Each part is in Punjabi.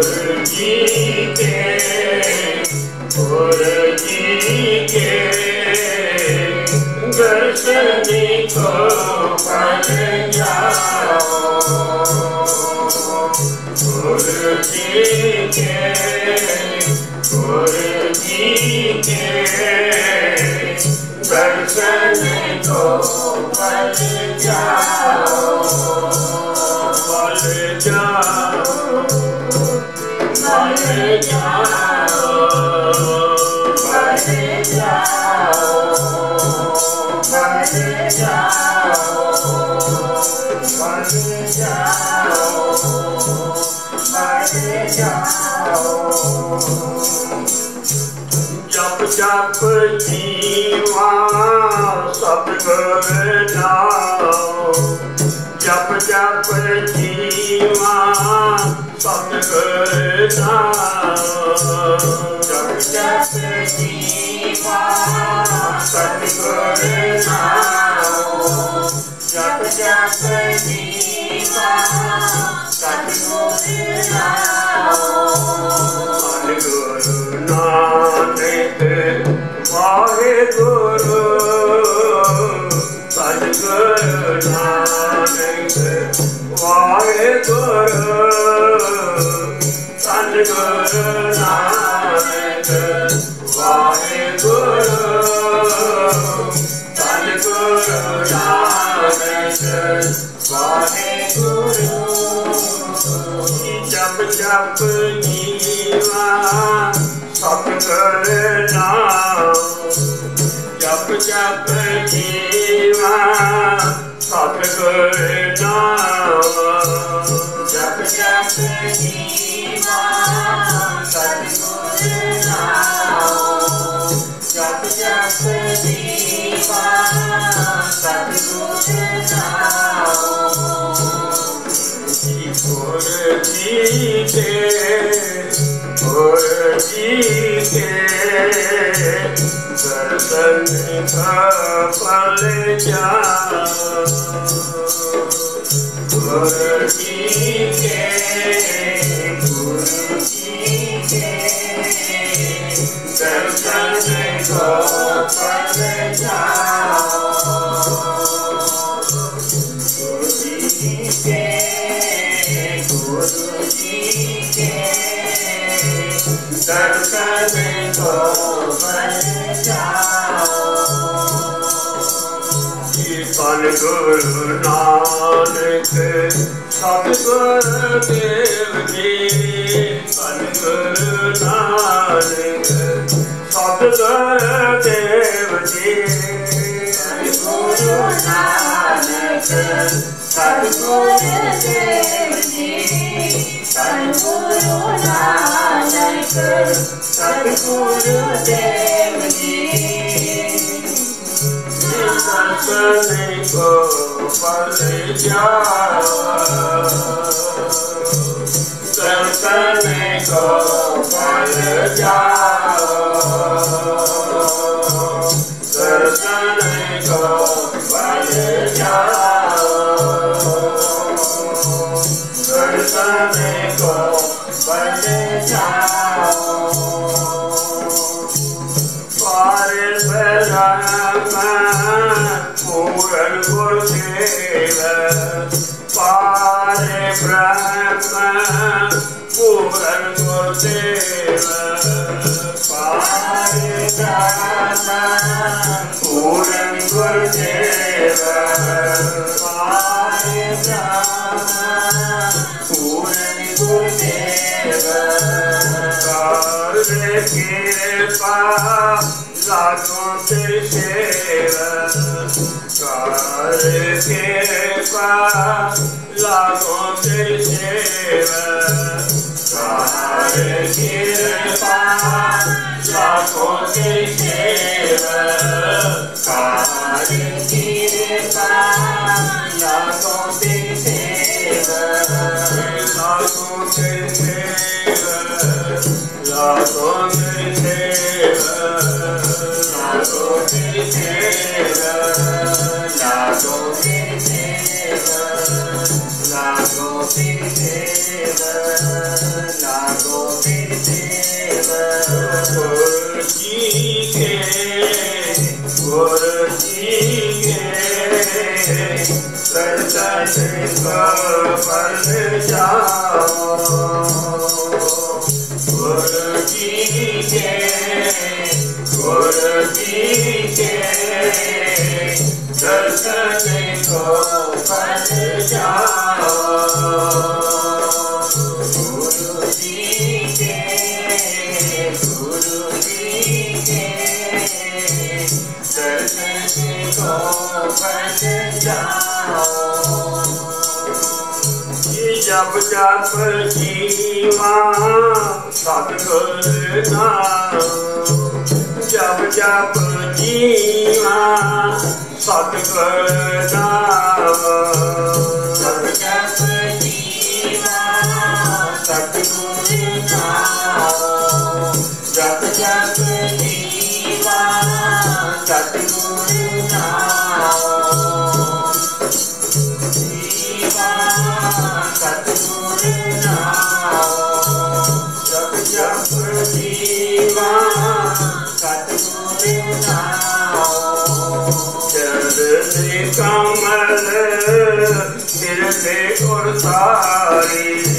ਗੁਰੂ ਜੀ ਕੇ ਗੁਰੂ ਜੀ ਕੇ ਦਰਸ਼ਨ ਕੋ ਬਲ ਜਾਓ ਗੁਰੂ ਜੀ ਕੇ ਗੁਰੂ ਜੀ ਕੇ ਦਰਸ਼ਨ ਕੋ ਬਲ ਜਾਓ ਜਪ ਜਪ ਜੀਵਾ ਸਭ ਨਾਮ ਜਪ ਜਪ ਜੀਵਾ ਸਭ ਗੁਰ ਨਾਮ ਜਪ ਜਪ ਜੀਵਾ ਸਭ ਗੁਰ ਨਾਮ ਜਪ ਜਪ ਜੀਵਾ ਸਭ ਗੁਰ ਨਾਮ ਗੁਰੂ ਨਾਨਕ ਵਾਹਿਗੁਰੂ ਸਤਿਗੁਰੂ ਨਾਨਕ ਵਾਹਿਗੁਰੂ ਸਤਿਗੁਰੂ ਨਾਨਕ ਵਾਹਿਗੁਰੂ ਸਤਿਗੁਰੂ ਨਾਨਕ ਵਾਹਿਗੁਰੂ ਜਪ ਜਪ ਜੀਵਾ ਸਤਿਗੁਰ ਨਾਮ ਜਪ ਜਪ ਜੀਵਾ ਸਤਿਗੁਰ ਨਾਮ। ਗੁਰ ਜੀ ਕੇ ਦਰਸ਼ਨ ਕਾ ਪਲ ਗੁਰੂ ਨਾਨਕ ਸਤਿਗੁਰ ਦੇਵ ਜੀ ਸਤਿਗੁਰ ਨਾਨਕ ਸਤਿਗੁਰ ਦੇਵ ਜੀ। ਸਤਿਗੁਰੂ ਨਾਨਕ ਸਤਿਗੁਰ ਦੇਵ ਜੀ ਸਤਿਗੁਰੂ ਨਾਨਕ ਸਤਿਗੁਰੂ ਦੇਵ ਜੀ। ਦਰਸ਼ਨ ਕੋ ਪਲ ਜਾਓ ਦਰਸ਼ਨ ਕੋ ਪਲ ਜਾਓ ਦਰਸ਼ਨ ਕੋ ਪਲ ਜਾਓ Lagom se shiva, kar ke pa, lagom se shiva. ਕਾਰ ਗੁਰ ਜੀ ਕੇ ਦਰਸ਼ਨ ਕੋ ਪਰ ਜਾਓ ਜਪ ਜਪ ਜੀਵਾ ਸਤਿਗੁਰ ਨਾਮ ਜੀਵਾ ਸਤਿਗੁਰ ਨਾਮ ਜਪ ਜਪ ਜੀਵਾ ਸਤਿਗੁਰ ਨਾਮ ਜਪ ਜਪ ਜੀਵਾ ਸਤਿਗੁਰ ਨਾਮ ਜੀਵਾ ਸਤਿਗੁਰ ਨਾਮ ਜਪ ਜਪ ਜੀਵਾ ਸਤਿਗੁਰ ਨਾਮ से और सारी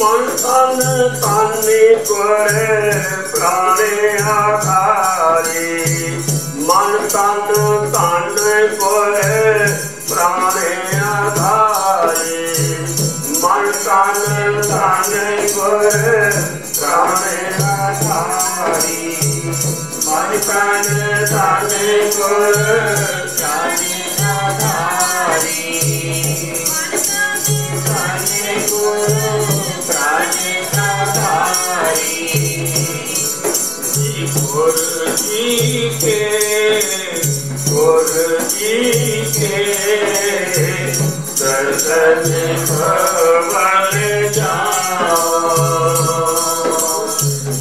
ਮਨ ਤਨ, ਤਾਨੇ ਕੋਰੇ ਪ੍ਰਾਣੇ ਆਧਾਰੇ। ਮਨ ਤਨ, ਤਾਨੇ ਕੋਰੇ ਪ੍ਰਾਣੇ ਆਧਾਰੇ। ਮਨ ਤਨ, ਤਾਨੇ ਕੋਰੇ ਪ੍ਰਾਣੇ ਆਧਾਰੇ। ਮਨ ਤਨ, ਤਾਨੇ ਕੋਰੇ ਪ੍ਰਾਣੇ ਆਧਾਰੇ। ਜੀ ਕੇ ਗੁਰ ਜੀ ਕੇ ਦਰਸ਼ਨ ਭਵਨ ਜਾਓ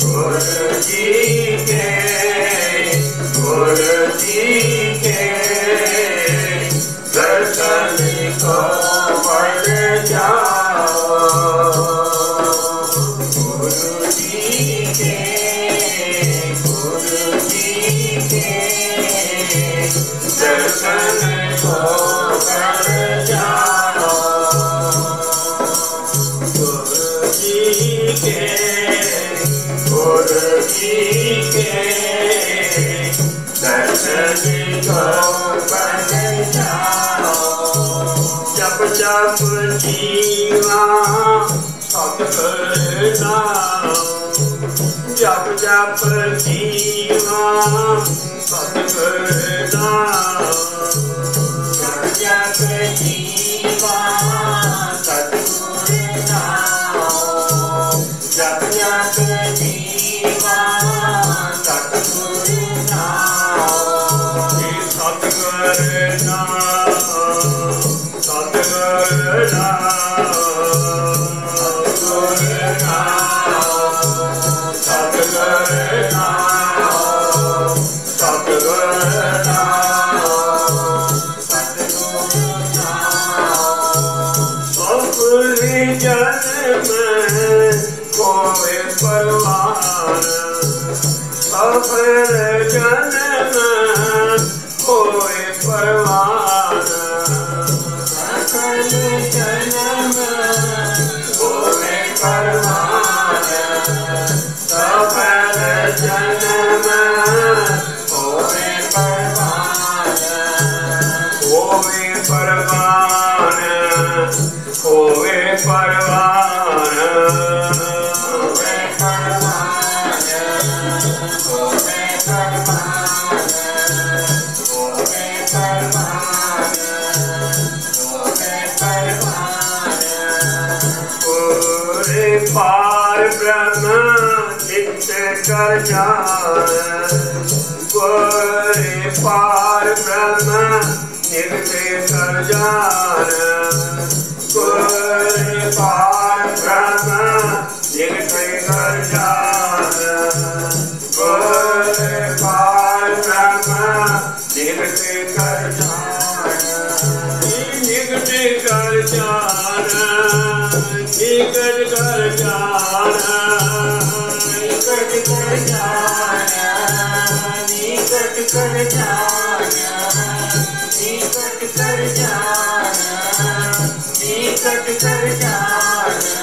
ਗੁਰ ਜੀ ਕੇ ਗੁਰ ਜੀ ਜਪ ਜਪ ਜੀਵਾ ਸਤਿਗੁਰ ਨਾਮ ਜਪ ਜਪ ਜੀਵਾ ਸਤਿਗੁਰ ਨਾਮ ਜਪ ਜਪ ਜੀਵਾ ਸਤਿਗੁਰ ਨਾਮ ਜਪ ਜਪ ਜੀਵਾ Kapı gönlüme Nirvi Sarjana Kuri Par Brahma Nirvi Sarjana कर जा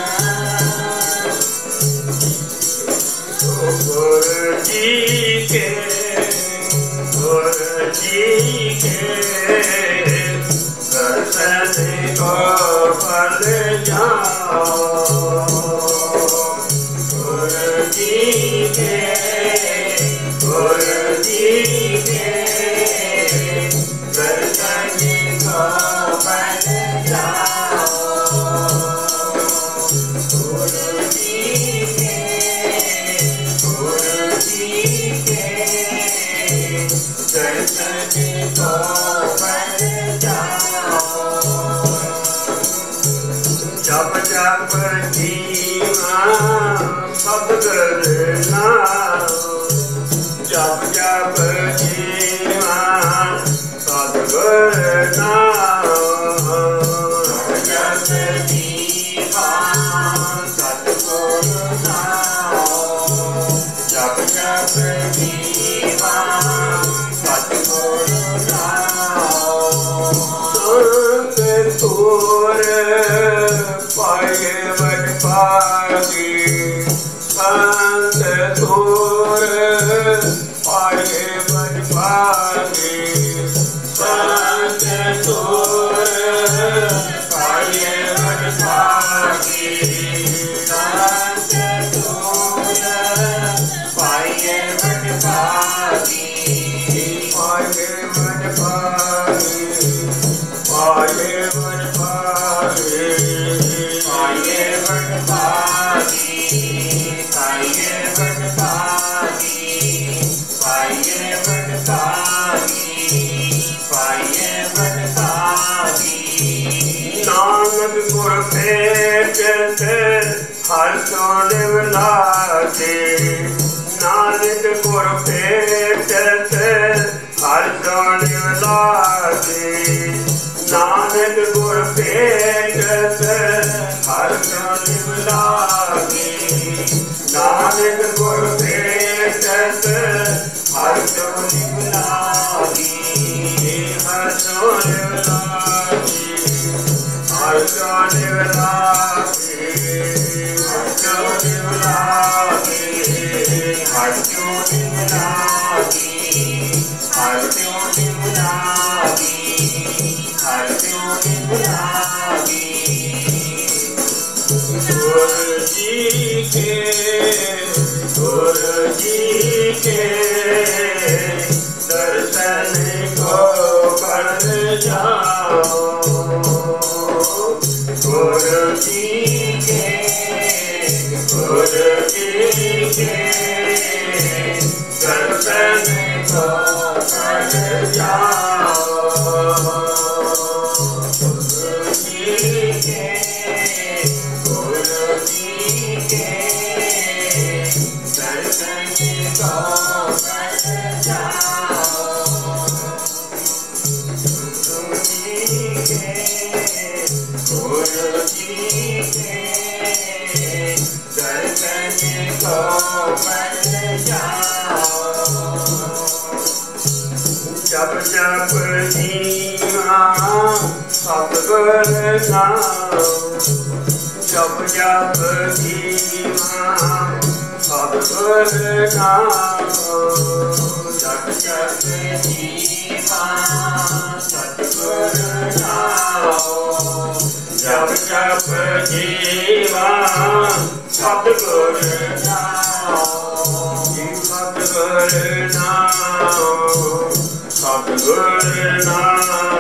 Ah. ਨਾਨਕ ਗੁਰ ਸੇਵ ਤੇ ਹਰ ਸੋਣ ਲਾਗੇ ਨਾਨਕ ਗੁਰ ਸੇਵ ਤੇ ਹਰ ਸੋਣ ਲਾਗੇ ਨਾਨਕ ਗੁਰ ਸੇਵ ਤੇ ਹਰ ਸੋਣ ਲਾਗੇ ਨਾਨਕ ਗੁਰ ਸੇਵ ਤੇ ਹਰ ਸੋਣ ਤਨ ਕੋ ਪੜ ਜਾਓ। ਨਾ ਜਪ ਜਪ ਕੀਵਾ ਸਭ ਨਾ ਜਪ ਜਪ ਕੀਵਾ ਸਭ ਨਾ ਜਪ ਜਪ ਕੀਵਾ ਸਭ ਨਾ ਸਤਿਗੁਰ ਨਾਮ ਸਤਿਗੁਰ ਨਾਮ।